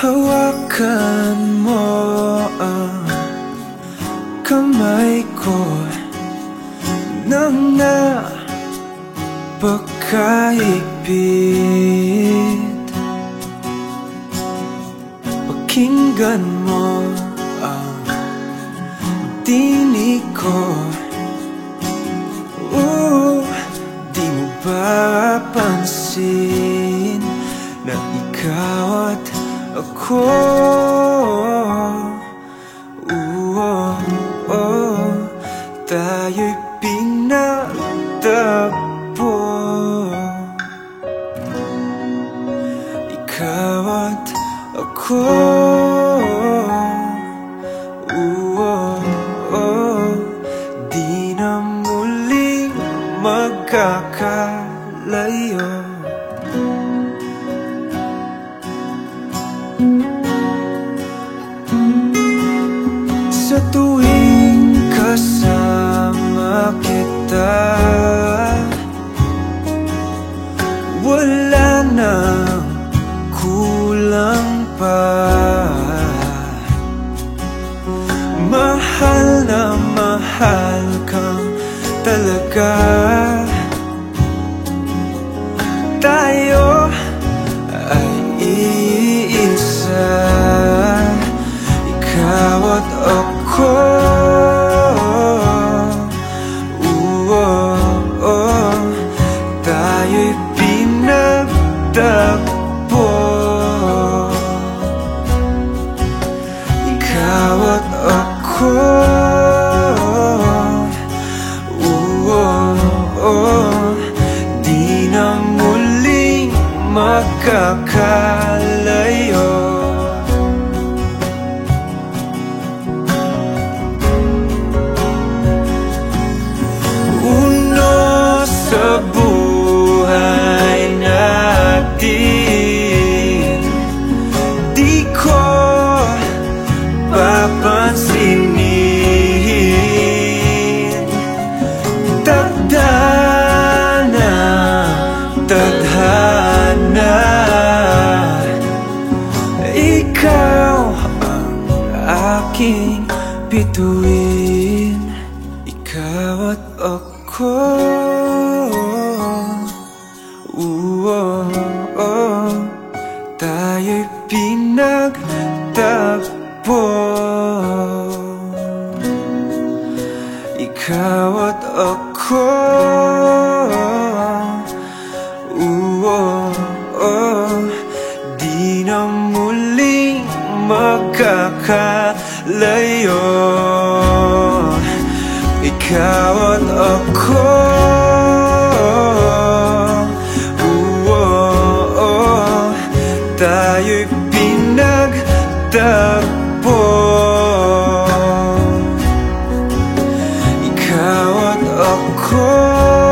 Hawakan mo ang kamay ko. Nang napakahigpit Pakinggan mo ang tinig ko. Ooh, Di mo ba pansin Na ikaw ako Ooh, oh, oh, Tayo'y pinagtagpo Ikaw at ako tuwing kasama kita. Wala nang kulang pa. Mahal na mahal kang talaga magkakalayo aking bituin Ikaw at ako Ooh, oh, oh. Tayo'y pinagtagpo Ikaw at ako Ooh, oh, oh. Di na muli magkakalayo Ikaw at ako. Tayo'y pinagtagpo. Ikaw at ako.